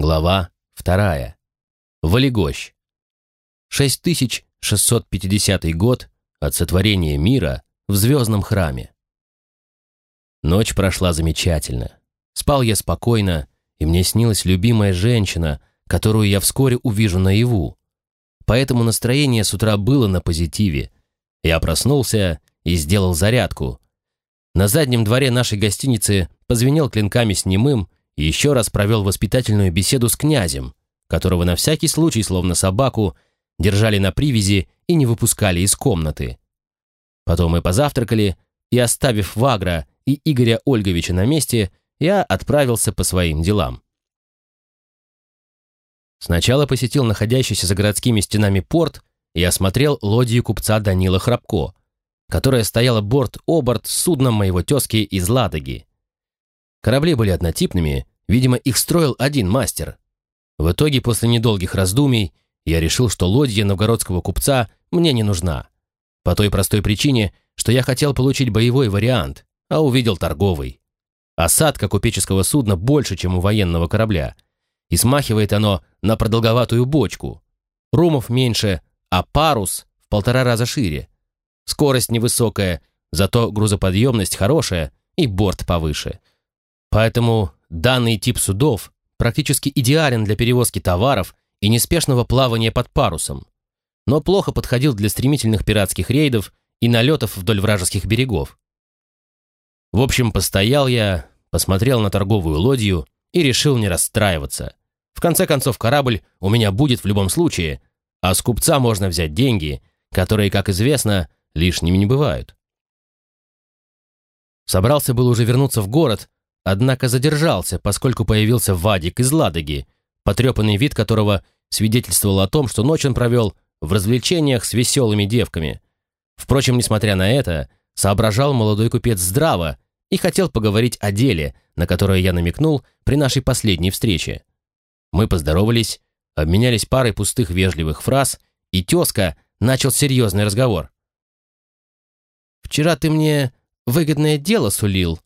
Глава вторая. Валегощ. 6650 год от сотворения мира в звездном храме. Ночь прошла замечательно. Спал я спокойно, и мне снилась любимая женщина, которую я вскоре увижу наяву. Поэтому настроение с утра было на позитиве. Я проснулся и сделал зарядку. На заднем дворе нашей гостиницы позвенел клинками с немым еще раз провел воспитательную беседу с князем, которого на всякий случай, словно собаку, держали на привязи и не выпускали из комнаты. Потом мы позавтракали, и, оставив Вагра и Игоря Ольговича на месте, я отправился по своим делам. Сначала посетил находящийся за городскими стенами порт и осмотрел лодию купца Данила Храбко, которая стояла борт-оборт с судном моего тезки из Ладоги. Корабли были однотипными, видимо, их строил один мастер. В итоге, после недолгих раздумий, я решил, что лодья новгородского купца мне не нужна. По той простой причине, что я хотел получить боевой вариант, а увидел торговый. Осадка купеческого судна больше, чем у военного корабля. И смахивает оно на продолговатую бочку. Румов меньше, а парус в полтора раза шире. Скорость невысокая, зато грузоподъемность хорошая и борт повыше. Поэтому данный тип судов практически идеален для перевозки товаров и неспешного плавания под парусом, но плохо подходил для стремительных пиратских рейдов и налетов вдоль вражеских берегов. В общем, постоял я, посмотрел на торговую лодью и решил не расстраиваться. В конце концов, корабль у меня будет в любом случае, а с купца можно взять деньги, которые, как известно, лишними не бывают. Собрался был уже вернуться в город, однако задержался, поскольку появился Вадик из Ладоги, потрепанный вид которого свидетельствовал о том, что ночь он провел в развлечениях с веселыми девками. Впрочем, несмотря на это, соображал молодой купец здраво и хотел поговорить о деле, на которое я намекнул при нашей последней встрече. Мы поздоровались, обменялись парой пустых вежливых фраз, и тезка начал серьезный разговор. «Вчера ты мне выгодное дело сулил»,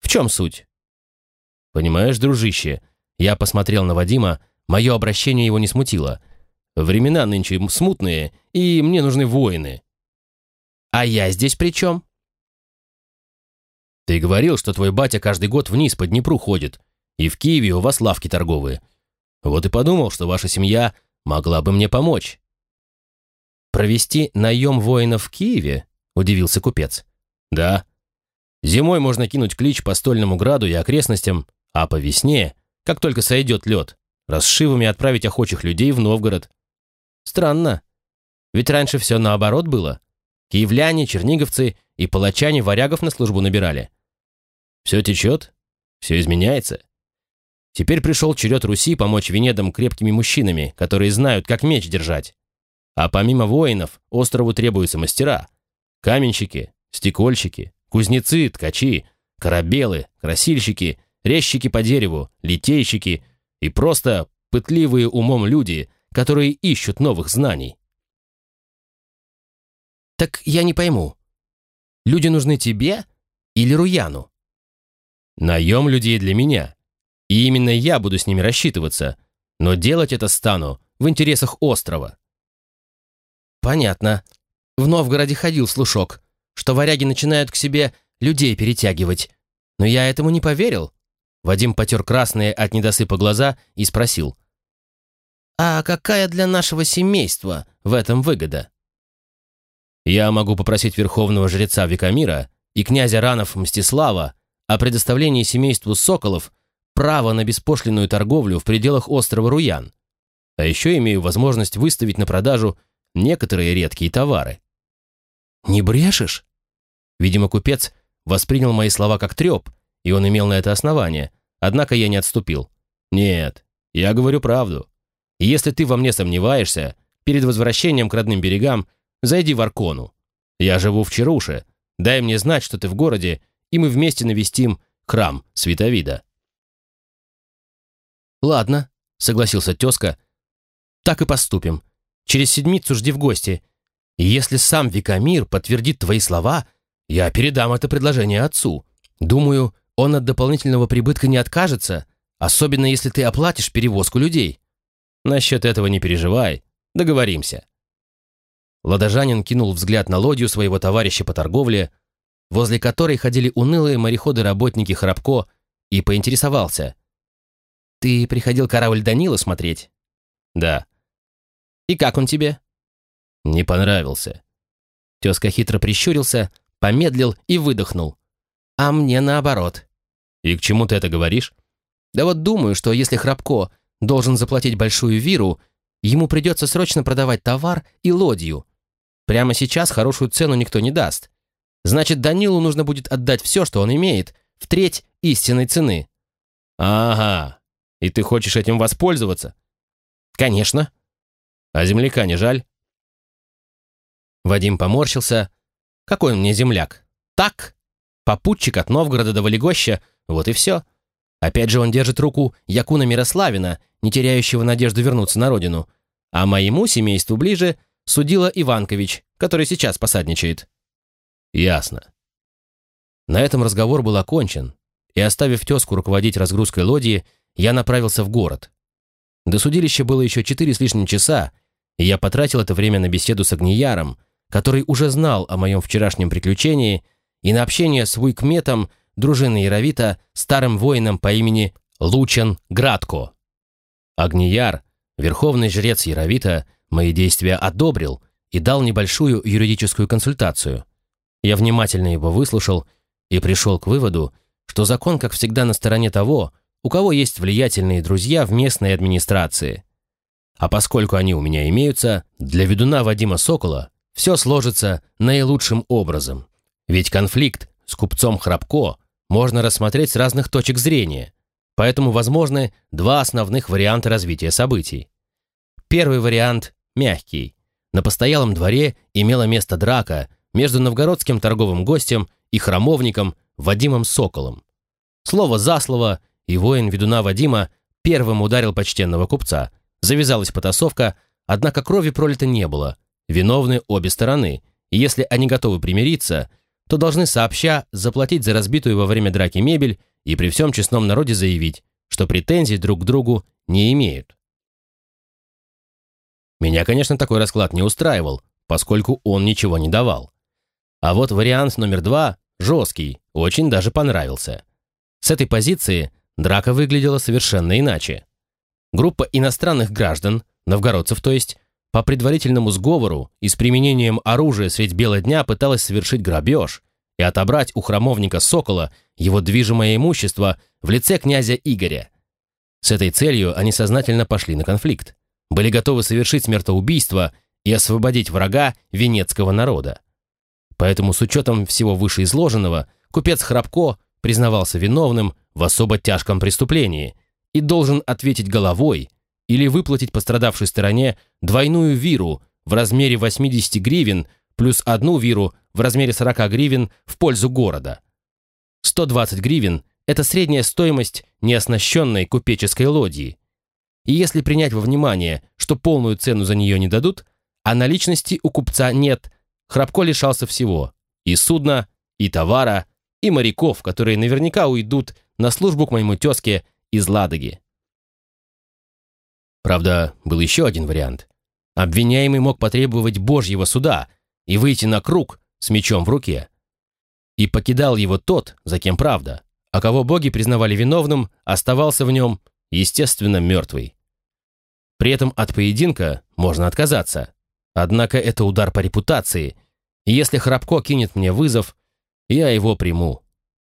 в чем суть? Понимаешь, дружище, я посмотрел на Вадима, мое обращение его не смутило. Времена нынче смутные, и мне нужны воины. А я здесь при чем? Ты говорил, что твой батя каждый год вниз по Днепру ходит, и в Киеве у вас лавки торговые. Вот и подумал, что ваша семья могла бы мне помочь. «Провести наем воинов в Киеве?» – удивился купец. «Да. Зимой можно кинуть клич по Стольному Граду и окрестностям, а по весне, как только сойдет лед, расшивами отправить охочих людей в Новгород. Странно. Ведь раньше все наоборот было. Киевляне, черниговцы и палачане варягов на службу набирали. Все течет, все изменяется. Теперь пришел черед Руси помочь Венедам крепкими мужчинами, которые знают, как меч держать. А помимо воинов, острову требуются мастера. Каменщики, стекольщики, Кузнецы, ткачи, корабелы, красильщики, резчики по дереву, литейщики и просто пытливые умом люди, которые ищут новых знаний. «Так я не пойму, люди нужны тебе или Руяну?» «Наем людей для меня, и именно я буду с ними рассчитываться, но делать это стану в интересах острова». «Понятно. В Новгороде ходил слушок что варяги начинают к себе людей перетягивать. Но я этому не поверил. Вадим потер красные от недосыпа глаза и спросил. «А какая для нашего семейства в этом выгода?» «Я могу попросить верховного жреца Викамира и князя Ранов Мстислава о предоставлении семейству Соколов права на беспошлинную торговлю в пределах острова Руян, а еще имею возможность выставить на продажу некоторые редкие товары». «Не брешешь?» Видимо, купец воспринял мои слова как треп, и он имел на это основание, однако я не отступил. «Нет, я говорю правду. И если ты во мне сомневаешься, перед возвращением к родным берегам зайди в Аркону. Я живу в Чаруше, дай мне знать, что ты в городе, и мы вместе навестим храм Световида». «Ладно», — согласился тезка, — «так и поступим. Через седмицу жди в гости. И если сам Викамир подтвердит твои слова, — я передам это предложение отцу. Думаю, он от дополнительного прибытка не откажется, особенно если ты оплатишь перевозку людей. Насчет этого не переживай, договоримся. Ладожанин кинул взгляд на лодью своего товарища по торговле, возле которой ходили унылые мореходы-работники Храбко, и поинтересовался. «Ты приходил корабль Данила смотреть?» «Да». «И как он тебе?» «Не понравился». Тезка хитро прищурился, помедлил и выдохнул. «А мне наоборот». «И к чему ты это говоришь?» «Да вот думаю, что если Храбко должен заплатить большую виру, ему придется срочно продавать товар и лодью. Прямо сейчас хорошую цену никто не даст. Значит, Данилу нужно будет отдать все, что он имеет, в треть истинной цены». «Ага, и ты хочешь этим воспользоваться?» «Конечно». «А земляка не жаль?» Вадим поморщился. «Какой он мне земляк? Так? Попутчик от Новгорода до Валегоща, вот и все. Опять же он держит руку Якуна Мирославина, не теряющего надежду вернуться на родину. А моему семейству ближе судила Иванкович, который сейчас посадничает». «Ясно». На этом разговор был окончен, и, оставив тезку руководить разгрузкой лодии, я направился в город. До судилища было еще четыре с лишним часа, и я потратил это время на беседу с Агнияром, который уже знал о моем вчерашнем приключении, и на общение с Вуйкметом, дружины Яровита, старым воином по имени Лучан Градко. Агнияр, верховный жрец Яровита, мои действия одобрил и дал небольшую юридическую консультацию. Я внимательно его выслушал и пришел к выводу, что закон, как всегда, на стороне того, у кого есть влиятельные друзья в местной администрации. А поскольку они у меня имеются, для ведуна Вадима Сокола все сложится наилучшим образом. Ведь конфликт с купцом Храбко можно рассмотреть с разных точек зрения, поэтому возможны два основных варианта развития событий. Первый вариант – мягкий. На постоялом дворе имела место драка между новгородским торговым гостем и храмовником Вадимом Соколом. Слово за слово и воин ведуна Вадима первым ударил почтенного купца. Завязалась потасовка, однако крови пролито не было. Виновны обе стороны, и если они готовы примириться, то должны сообща заплатить за разбитую во время драки мебель и при всем честном народе заявить, что претензий друг к другу не имеют. Меня, конечно, такой расклад не устраивал, поскольку он ничего не давал. А вот вариант номер два, жесткий, очень даже понравился. С этой позиции Драка выглядела совершенно иначе. Группа иностранных граждан, новгородцев то есть, по предварительному сговору и с применением оружия средь бела дня пыталась совершить грабеж и отобрать у храмовника Сокола его движимое имущество в лице князя Игоря. С этой целью они сознательно пошли на конфликт, были готовы совершить смертоубийство и освободить врага венецкого народа. Поэтому с учетом всего вышеизложенного, купец Храбко признавался виновным в особо тяжком преступлении и должен ответить головой или выплатить пострадавшей стороне двойную виру в размере 80 гривен плюс одну виру в размере 40 гривен в пользу города. 120 гривен – это средняя стоимость неоснащенной купеческой лодии. И если принять во внимание, что полную цену за нее не дадут, а наличности у купца нет, Храбко лишался всего – и судна, и товара, и моряков, которые наверняка уйдут на службу к моему тезке из Ладоги. Правда, был еще один вариант. Обвиняемый мог потребовать Божьего суда и выйти на круг с мечом в руке. И покидал его тот, за кем правда, а кого боги признавали виновным, оставался в нем, естественно, мертвый. При этом от поединка можно отказаться. Однако это удар по репутации, и если Храбко кинет мне вызов, я его приму.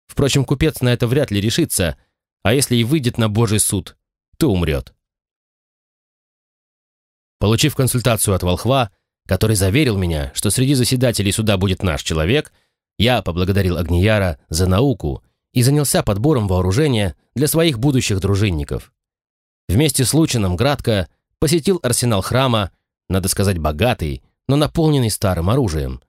Впрочем, купец на это вряд ли решится, а если и выйдет на Божий суд, то умрет. Получив консультацию от волхва, который заверил меня, что среди заседателей суда будет наш человек, я поблагодарил Агнияра за науку и занялся подбором вооружения для своих будущих дружинников. Вместе с Лучином Градко посетил арсенал храма, надо сказать, богатый, но наполненный старым оружием.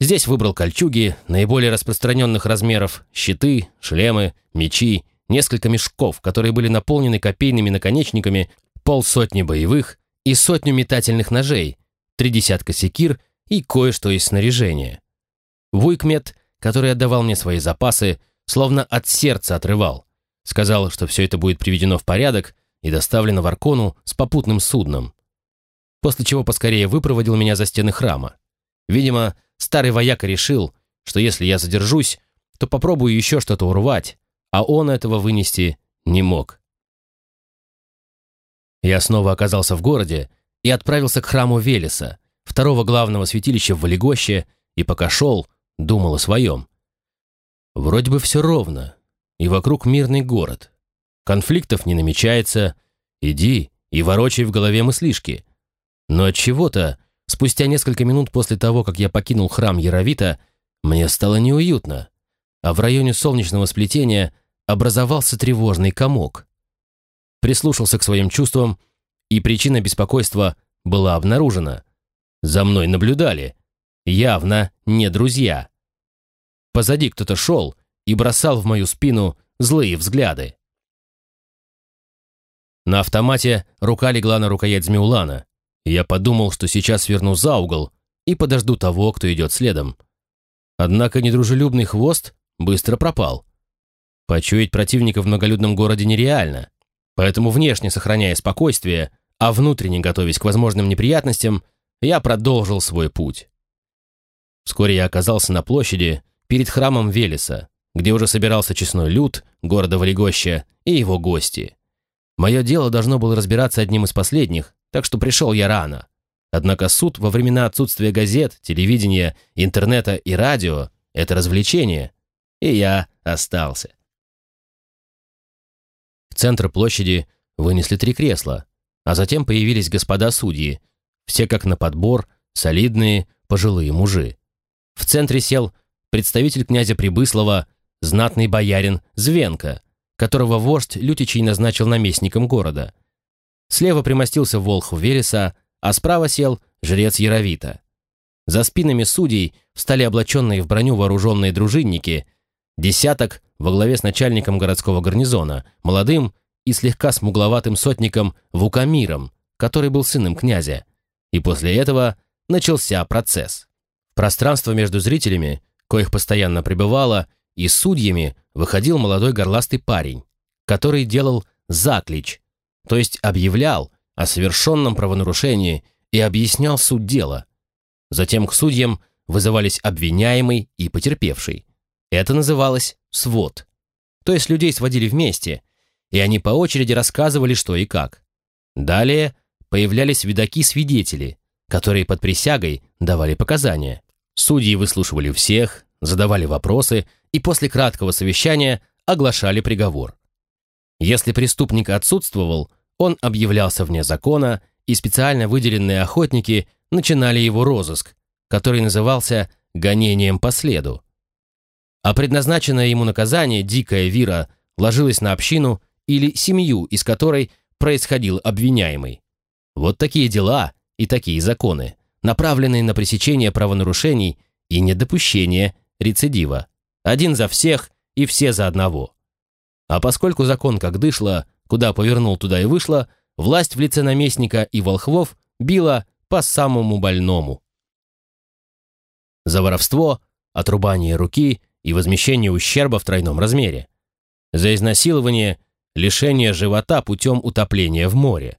Здесь выбрал кольчуги наиболее распространенных размеров, щиты, шлемы, мечи, несколько мешков, которые были наполнены копейными наконечниками, полсотни боевых и сотню метательных ножей, три десятка секир и кое-что из снаряжения. Вуйкмет, который отдавал мне свои запасы, словно от сердца отрывал. сказал, что все это будет приведено в порядок и доставлено в Аркону с попутным судном. После чего поскорее выпроводил меня за стены храма. Видимо, старый вояка решил, что если я задержусь, то попробую еще что-то урвать, а он этого вынести не мог. Я снова оказался в городе и отправился к храму Велеса, второго главного святилища в Валегоще, и пока шел, думал о своем. Вроде бы все ровно, и вокруг мирный город. Конфликтов не намечается, иди и ворочай в голове мыслишки. Но от чего то спустя несколько минут после того, как я покинул храм Яровита, мне стало неуютно, а в районе солнечного сплетения образовался тревожный комок. Прислушался к своим чувствам, и причина беспокойства была обнаружена. За мной наблюдали. Явно не друзья. Позади кто-то шел и бросал в мою спину злые взгляды. На автомате рука легла на рукоять Змеулана. Я подумал, что сейчас верну за угол и подожду того, кто идет следом. Однако недружелюбный хвост быстро пропал. Почуять противника в многолюдном городе нереально, поэтому внешне сохраняя спокойствие, а внутренне готовясь к возможным неприятностям, я продолжил свой путь. Вскоре я оказался на площади перед храмом Велеса, где уже собирался честной люд города Валегоща и его гости. Мое дело должно было разбираться одним из последних, так что пришел я рано. Однако суд во времена отсутствия газет, телевидения, интернета и радио – это развлечение, и я остался. В центр площади вынесли три кресла, а затем появились господа судьи, все как на подбор, солидные, пожилые мужи. В центре сел представитель князя Прибыслова, знатный боярин Звенко, которого вождь Лютичей назначил наместником города. Слева примостился волхв Вереса, а справа сел жрец Яровита. За спинами судей встали облаченные в броню вооруженные дружинники, десяток во главе с начальником городского гарнизона, молодым и слегка смугловатым сотником Вукамиром, который был сыном князя. И после этого начался процесс. Пространство между зрителями, коих постоянно пребывало, и судьями выходил молодой горластый парень, который делал заклич, то есть объявлял о совершенном правонарушении и объяснял суть дела. Затем к судьям вызывались обвиняемый и потерпевший. Это называлось свод. То есть людей сводили вместе, и они по очереди рассказывали, что и как. Далее появлялись видаки-свидетели, которые под присягой давали показания. Судьи выслушивали всех, задавали вопросы и после краткого совещания оглашали приговор. Если преступник отсутствовал, он объявлялся вне закона, и специально выделенные охотники начинали его розыск, который назывался «гонением по следу». А предназначенное ему наказание, дикая вира, ложилось на общину или семью, из которой происходил обвиняемый. Вот такие дела и такие законы, направленные на пресечение правонарушений и недопущение рецидива. Один за всех и все за одного. А поскольку закон как дышло, куда повернул, туда и вышло, власть в лице наместника и волхвов била по самому больному. За воровство, отрубание руки и возмещение ущерба в тройном размере. За изнасилование, лишение живота путем утопления в море.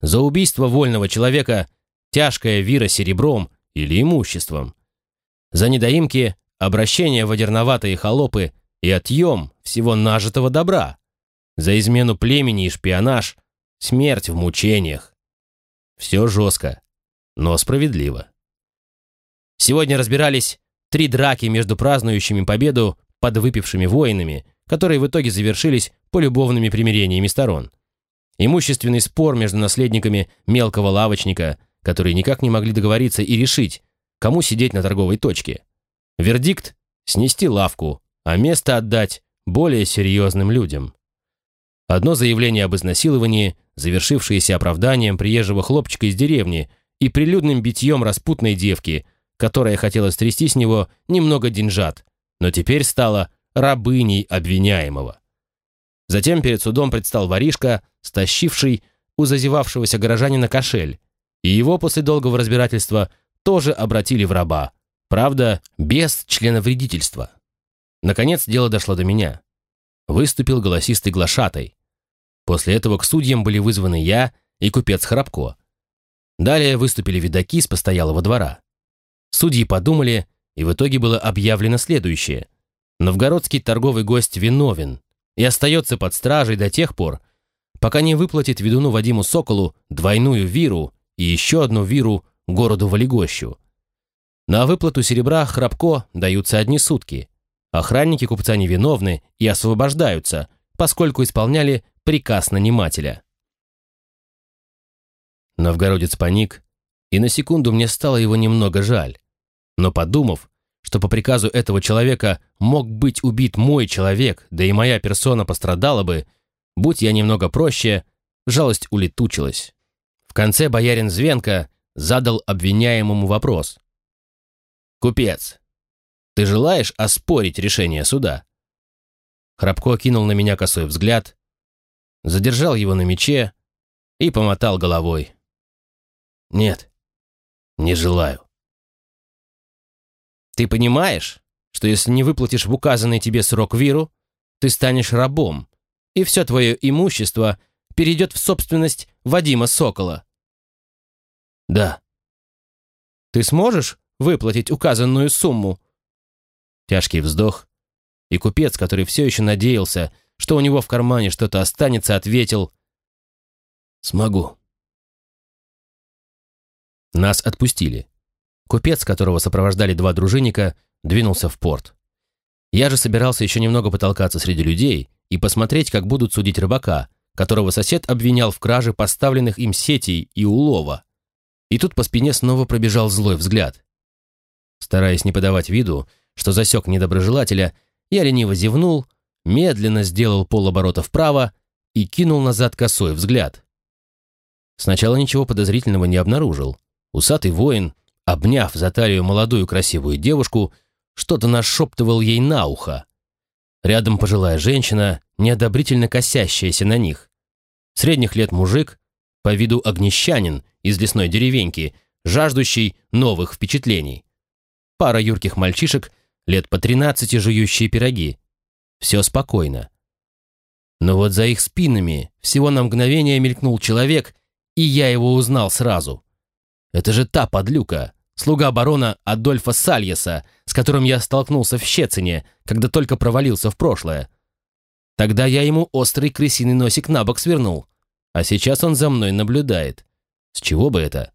За убийство вольного человека, тяжкое вира серебром или имуществом. За недоимки, обращение в одерноватые холопы и отъем всего нажитого добра. За измену племени и шпионаж, смерть в мучениях. Все жестко, но справедливо. Сегодня разбирались три драки между празднующими победу подвыпившими воинами, которые в итоге завершились полюбовными примирениями сторон. Имущественный спор между наследниками мелкого лавочника, которые никак не могли договориться и решить, кому сидеть на торговой точке. Вердикт – снести лавку, а место отдать более серьезным людям. Одно заявление об изнасиловании, завершившееся оправданием приезжего хлопчика из деревни и прилюдным битьем распутной девки, которая хотела стрясти с него немного деньжат, но теперь стала рабыней обвиняемого. Затем перед судом предстал воришка, стащивший у зазевавшегося горожанина кошель, и его после долгого разбирательства тоже обратили в раба, правда, без членовредительства. Наконец дело дошло до меня. выступил голосистый глашатай. После этого к судьям были вызваны я и купец Храбко. Далее выступили видаки с постоялого двора. Судьи подумали, и в итоге было объявлено следующее. Новгородский торговый гость виновен и остается под стражей до тех пор, пока не выплатит ведуну Вадиму Соколу двойную виру и еще одну виру городу Валигощу. На выплату серебра Храбко даются одни сутки. Охранники купца невиновны и освобождаются, поскольку исполняли приказ нанимателя. Новгородец паник, и на секунду мне стало его немного жаль. Но подумав, что по приказу этого человека мог быть убит мой человек, да и моя персона пострадала бы, будь я немного проще, жалость улетучилась. В конце боярин Звенко задал обвиняемому вопрос. «Купец, ты желаешь оспорить решение суда?» Храбко кинул на меня косой взгляд, задержал его на мече и помотал головой. «Нет, не желаю». «Ты понимаешь, что если не выплатишь в указанный тебе срок виру, ты станешь рабом, и все твое имущество перейдет в собственность Вадима Сокола?» «Да». «Ты сможешь выплатить указанную сумму?» Тяжкий вздох, и купец, который все еще надеялся, что у него в кармане что-то останется, ответил «Смогу». Нас отпустили. Купец, которого сопровождали два дружинника, двинулся в порт. Я же собирался еще немного потолкаться среди людей и посмотреть, как будут судить рыбака, которого сосед обвинял в краже поставленных им сетей и улова. И тут по спине снова пробежал злой взгляд. Стараясь не подавать виду, что засек недоброжелателя, я лениво зевнул, медленно сделал полоборота вправо и кинул назад косой взгляд. Сначала ничего подозрительного не обнаружил. Усатый воин, обняв за талию молодую красивую девушку, что-то нашептывал ей на ухо. Рядом пожилая женщина, неодобрительно косящаяся на них. Средних лет мужик, по виду огнещанин из лесной деревеньки, жаждущий новых впечатлений. Пара юрких мальчишек, лет по тринадцати жующие пироги. Все спокойно. Но вот за их спинами всего на мгновение мелькнул человек, и я его узнал сразу. Это же та подлюка, слуга барона Адольфа Сальеса, с которым я столкнулся в Щецине, когда только провалился в прошлое. Тогда я ему острый крысиный носик на бок свернул, а сейчас он за мной наблюдает. С чего бы это?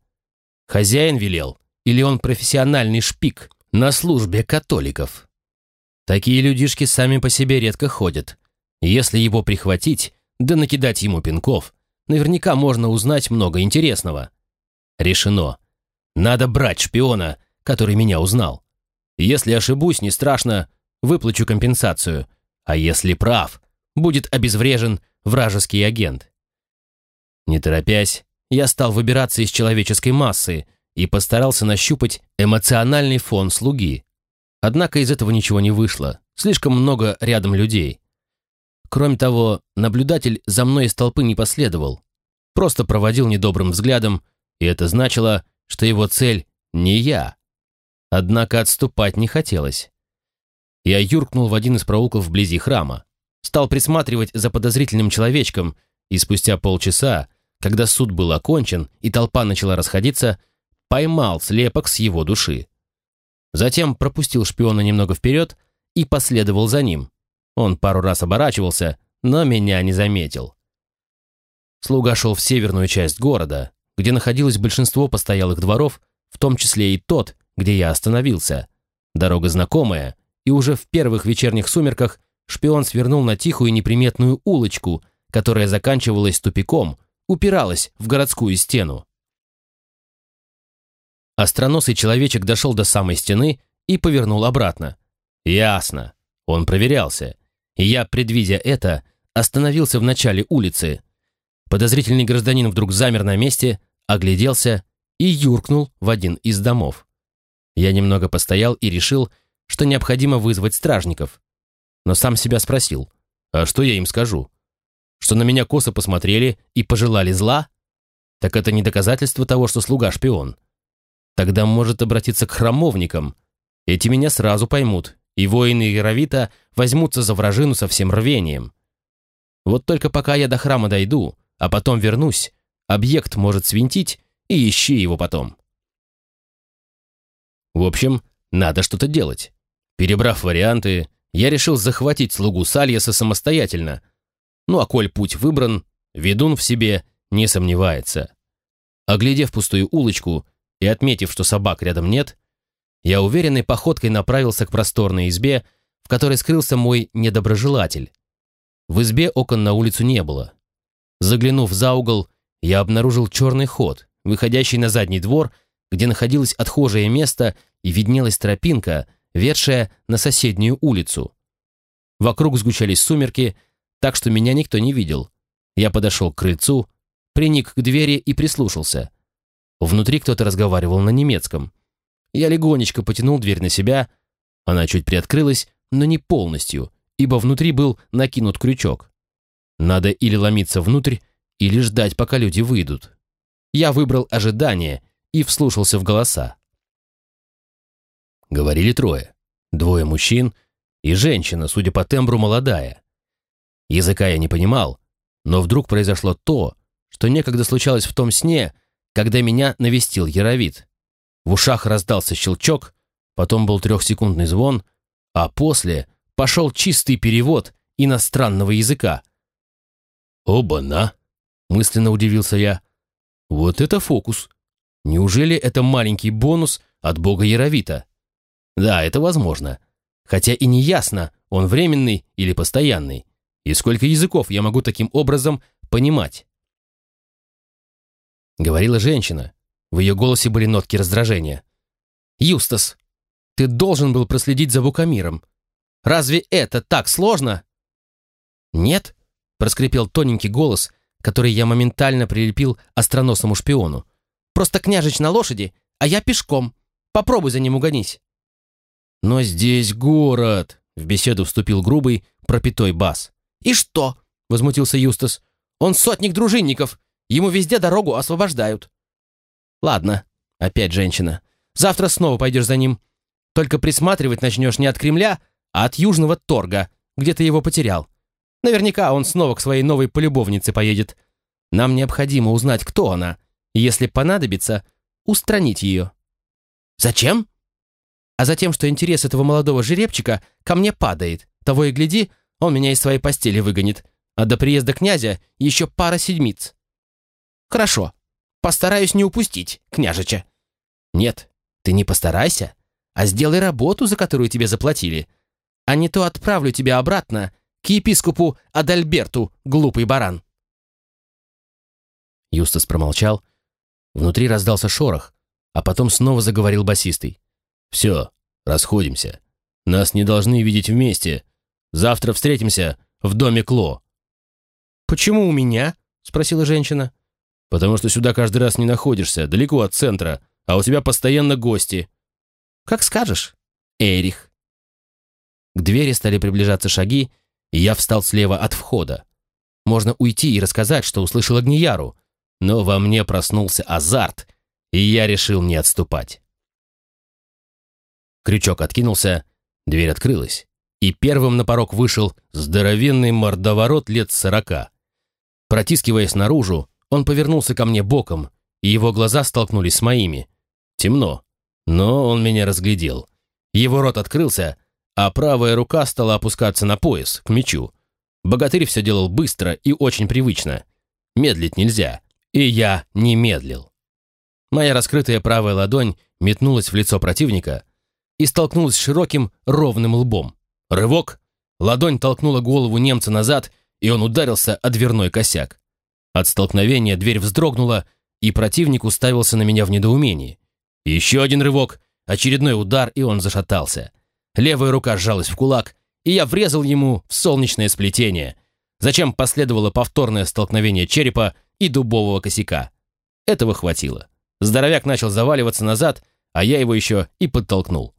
Хозяин велел, или он профессиональный шпик на службе католиков? Такие людишки сами по себе редко ходят. Если его прихватить, да накидать ему пинков, наверняка можно узнать много интересного. Решено. Надо брать шпиона, который меня узнал. Если ошибусь, не страшно, выплачу компенсацию. А если прав, будет обезврежен вражеский агент. Не торопясь, я стал выбираться из человеческой массы и постарался нащупать эмоциональный фон слуги. Однако из этого ничего не вышло. Слишком много рядом людей. Кроме того, наблюдатель за мной из толпы не последовал. Просто проводил недобрым взглядом, и это значило, что его цель не я. Однако отступать не хотелось. Я юркнул в один из проулков вблизи храма, стал присматривать за подозрительным человечком, и спустя полчаса, когда суд был окончен и толпа начала расходиться, поймал слепок с его души. Затем пропустил шпиона немного вперед и последовал за ним. Он пару раз оборачивался, но меня не заметил. Слуга шел в северную часть города, где находилось большинство постоялых дворов, в том числе и тот, где я остановился. Дорога знакомая, и уже в первых вечерних сумерках шпион свернул на тихую неприметную улочку, которая заканчивалась тупиком, упиралась в городскую стену. Остроносый человечек дошел до самой стены и повернул обратно. Ясно, он проверялся. Я, предвидя это, остановился в начале улицы. Подозрительный гражданин вдруг замер на месте, огляделся и юркнул в один из домов. Я немного постоял и решил, что необходимо вызвать стражников. Но сам себя спросил, а что я им скажу? Что на меня косо посмотрели и пожелали зла? Так это не доказательство того, что слуга шпион. Тогда может обратиться к храмовникам. Эти меня сразу поймут и воины Яровита возьмутся за вражину со всем рвением. Вот только пока я до храма дойду, а потом вернусь, объект может свинтить, и ищи его потом. В общем, надо что-то делать. Перебрав варианты, я решил захватить слугу Сальеса самостоятельно. Ну а коль путь выбран, ведун в себе не сомневается. Оглядев пустую улочку и отметив, что собак рядом нет, я уверенной походкой направился к просторной избе, в которой скрылся мой недоброжелатель. В избе окон на улицу не было. Заглянув за угол, я обнаружил черный ход, выходящий на задний двор, где находилось отхожее место и виднелась тропинка, ведшая на соседнюю улицу. Вокруг сгущались сумерки, так что меня никто не видел. Я подошел к крыльцу, приник к двери и прислушался. Внутри кто-то разговаривал на немецком. Я легонечко потянул дверь на себя. Она чуть приоткрылась, но не полностью, ибо внутри был накинут крючок. Надо или ломиться внутрь, или ждать, пока люди выйдут. Я выбрал ожидание и вслушался в голоса. Говорили трое. Двое мужчин и женщина, судя по тембру, молодая. Языка я не понимал, но вдруг произошло то, что некогда случалось в том сне, когда меня навестил Яровит. В ушах раздался щелчок, потом был трехсекундный звон, а после пошел чистый перевод иностранного языка. «Оба-на!» — мысленно удивился я. «Вот это фокус! Неужели это маленький бонус от бога Яровита?» «Да, это возможно. Хотя и не ясно, он временный или постоянный. И сколько языков я могу таким образом понимать?» Говорила женщина, в ее голосе были нотки раздражения. «Юстас, ты должен был проследить за Букамиром. Разве это так сложно?» «Нет», — проскрипел тоненький голос, который я моментально прилепил остроносому шпиону. «Просто княжич на лошади, а я пешком. Попробуй за ним угонись». «Но здесь город», — в беседу вступил грубый, пропитой бас. «И что?» — возмутился Юстас. «Он сотник дружинников. Ему везде дорогу освобождают». «Ладно», — опять женщина. «Завтра снова пойдешь за ним. Только присматривать начнешь не от Кремля, а от Южного Торга, где ты его потерял. Наверняка он снова к своей новой полюбовнице поедет. Нам необходимо узнать, кто она, и если понадобится, устранить ее». «Зачем?» «А за тем, что интерес этого молодого жеребчика ко мне падает. Того и гляди, он меня из своей постели выгонит, а до приезда князя еще пара седмиц». «Хорошо, Постараюсь не упустить, княжича». «Нет, ты не постарайся, а сделай работу, за которую тебе заплатили. А не то отправлю тебя обратно к епископу Адальберту, глупый баран». Юстас промолчал. Внутри раздался шорох, а потом снова заговорил басистый. «Все, расходимся. Нас не должны видеть вместе. Завтра встретимся в доме Кло». «Почему у меня?» — спросила женщина потому что сюда каждый раз не находишься, далеко от центра, а у тебя постоянно гости». «Как скажешь, Эрих». К двери стали приближаться шаги, я встал слева от входа. Можно уйти и рассказать, что услышал Агнияру, но во мне проснулся азарт, и я решил не отступать. Крючок откинулся, дверь открылась, и первым на порог вышел здоровенный мордоворот лет сорока. Протискиваясь наружу, он повернулся ко мне боком, и его глаза столкнулись с моими. Темно, но он меня разглядел. Его рот открылся, а правая рука стала опускаться на пояс, к мечу. Богатырь все делал быстро и очень привычно. Медлить нельзя, и я не медлил. Моя раскрытая правая ладонь метнулась в лицо противника и столкнулась с широким, ровным лбом. Рывок, ладонь толкнула голову немца назад, и он ударился о дверной косяк. От столкновения дверь вздрогнула, и противник уставился на меня в недоумении. Еще один рывок, очередной удар, и он зашатался. Левая рука сжалась в кулак, и я врезал ему в солнечное сплетение. Зачем последовало повторное столкновение черепа и дубового косяка? Этого хватило. Здоровяк начал заваливаться назад, а я его еще и подтолкнул.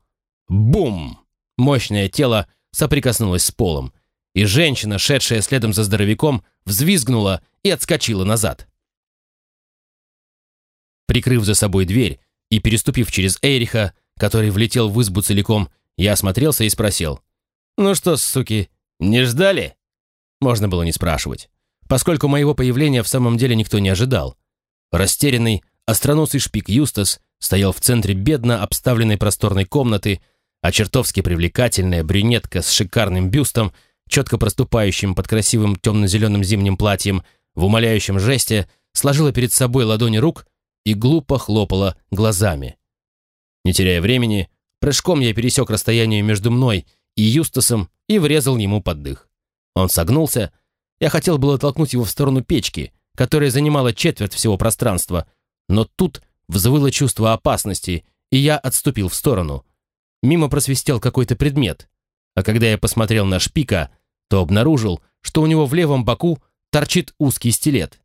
Бум! Мощное тело соприкоснулось с полом и женщина, шедшая следом за здоровяком, взвизгнула и отскочила назад. Прикрыв за собой дверь и переступив через Эриха, который влетел в избу целиком, я осмотрелся и спросил. «Ну что, суки, не ждали?» Можно было не спрашивать, поскольку моего появления в самом деле никто не ожидал. Растерянный, остроносый шпик Юстас стоял в центре бедно обставленной просторной комнаты, а чертовски привлекательная брюнетка с шикарным бюстом, четко проступающим под красивым темно-зеленым зимним платьем, в умоляющем жесте сложила перед собой ладони рук и глупо хлопала глазами. Не теряя времени, прыжком я пересек расстояние между мной и Юстасом и врезал ему под дых. Он согнулся. Я хотел было толкнуть его в сторону печки, которая занимала четверть всего пространства, но тут взвыло чувство опасности, и я отступил в сторону. Мимо просвистел какой-то предмет, а когда я посмотрел на шпика, то обнаружил, что у него в левом боку торчит узкий стилет.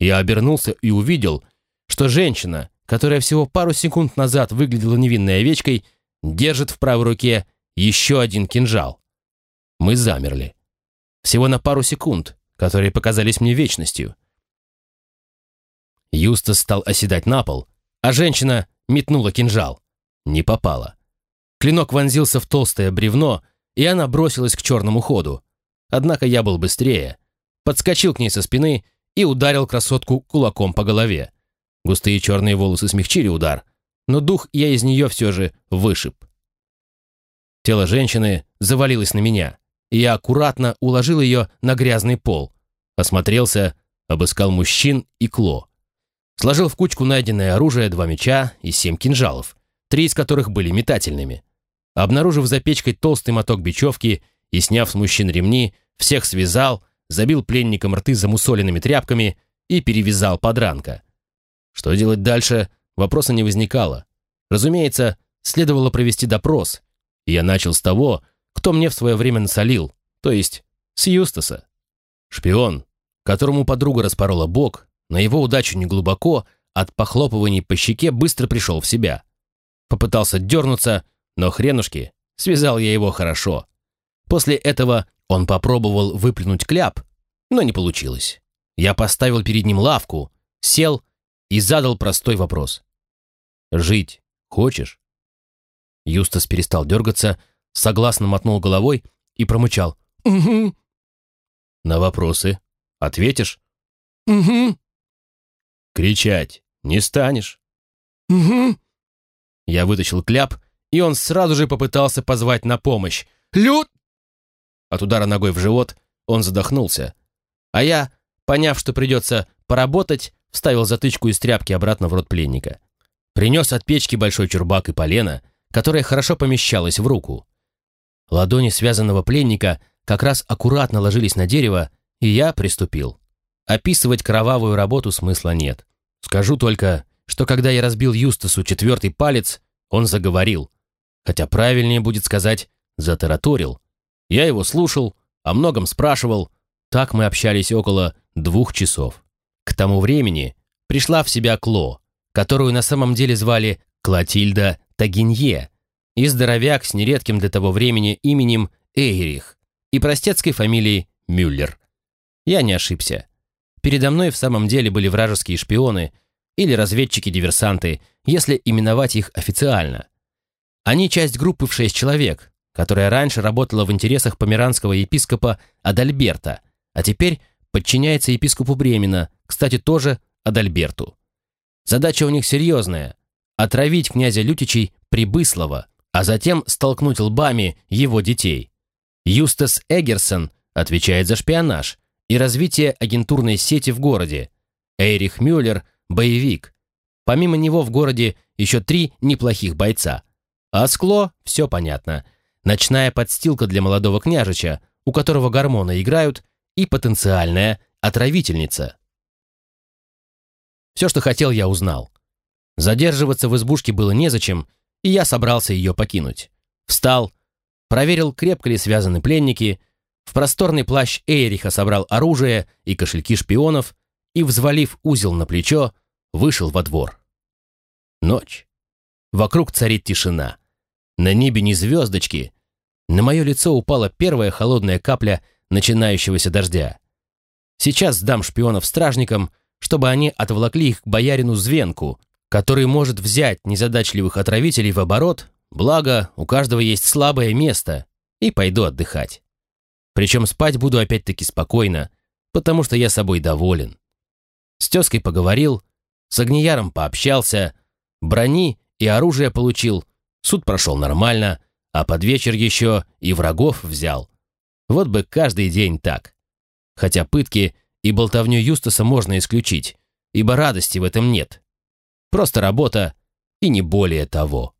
Я обернулся и увидел, что женщина, которая всего пару секунд назад выглядела невинной овечкой, держит в правой руке еще один кинжал. Мы замерли. Всего на пару секунд, которые показались мне вечностью. Юстас стал оседать на пол, а женщина метнула кинжал. Не попала. Клинок вонзился в толстое бревно, и она бросилась к черному ходу. Однако я был быстрее. Подскочил к ней со спины и ударил красотку кулаком по голове. Густые черные волосы смягчили удар, но дух я из нее все же вышиб. Тело женщины завалилось на меня, и я аккуратно уложил ее на грязный пол. Осмотрелся, обыскал мужчин и Кло. Сложил в кучку найденное оружие, два меча и семь кинжалов, три из которых были метательными. Обнаружив за печкой толстый моток бечевки и сняв с мужчин ремни, всех связал, забил пленникам рты замусоленными тряпками и перевязал подранка. Что делать дальше, вопроса не возникало. Разумеется, следовало провести допрос. Я начал с того, кто мне в свое время насолил, то есть с Юстаса. Шпион, которому подруга распорола бок, на его удачу неглубоко, от похлопываний по щеке быстро пришел в себя. Попытался дернуться, но хренушки, связал я его хорошо. После этого он попробовал выплюнуть кляп, но не получилось. Я поставил перед ним лавку, сел и задал простой вопрос. «Жить хочешь?» Юстас перестал дергаться, согласно мотнул головой и промычал. «Угу». «На вопросы ответишь?» «Угу». Кричать не станешь. Угу. Я вытащил кляп, и он сразу же попытался позвать на помощь. Люд! От удара ногой в живот он задохнулся. А я, поняв, что придется поработать, вставил затычку из тряпки обратно в рот пленника. Принес от печки большой чурбак и полено, которое хорошо помещалось в руку. Ладони связанного пленника как раз аккуратно ложились на дерево, и я приступил. Описывать кровавую работу смысла нет. Скажу только, что когда я разбил Юстасу четвертый палец, он заговорил. Хотя правильнее будет сказать «затараторил». Я его слушал, о многом спрашивал. Так мы общались около двух часов. К тому времени пришла в себя Кло, которую на самом деле звали Клотильда Тагинье, и здоровяк с нередким для того времени именем Эйрих и простецкой фамилией Мюллер. Я не ошибся. Передо мной в самом деле были вражеские шпионы или разведчики-диверсанты, если именовать их официально. Они часть группы в шесть человек, которая раньше работала в интересах померанского епископа Адальберта, а теперь подчиняется епископу Бремена, кстати, тоже Адальберту. Задача у них серьезная – отравить князя Лютичей Прибыслова, а затем столкнуть лбами его детей. Юстас Эггерсон отвечает за шпионаж – и развитие агентурной сети в городе. Эрих Мюллер – боевик. Помимо него в городе еще три неплохих бойца. А Скло – все понятно. Ночная подстилка для молодого княжича, у которого гормоны играют, и потенциальная отравительница. Все, что хотел, я узнал. Задерживаться в избушке было незачем, и я собрался ее покинуть. Встал, проверил, крепко ли связаны пленники, в просторный плащ Эриха собрал оружие и кошельки шпионов и, взвалив узел на плечо, вышел во двор. Ночь. Вокруг царит тишина. На небе не звездочки. На мое лицо упала первая холодная капля начинающегося дождя. Сейчас сдам шпионов стражникам, чтобы они отволокли их к боярину Звенку, который может взять незадачливых отравителей в оборот, благо у каждого есть слабое место, и пойду отдыхать. Причем спать буду опять-таки спокойно, потому что я собой доволен. С тезкой поговорил, с огнеяром пообщался, брони и оружие получил, суд прошел нормально, а под вечер еще и врагов взял. Вот бы каждый день так. Хотя пытки и болтовню Юстаса можно исключить, ибо радости в этом нет. Просто работа и не более того.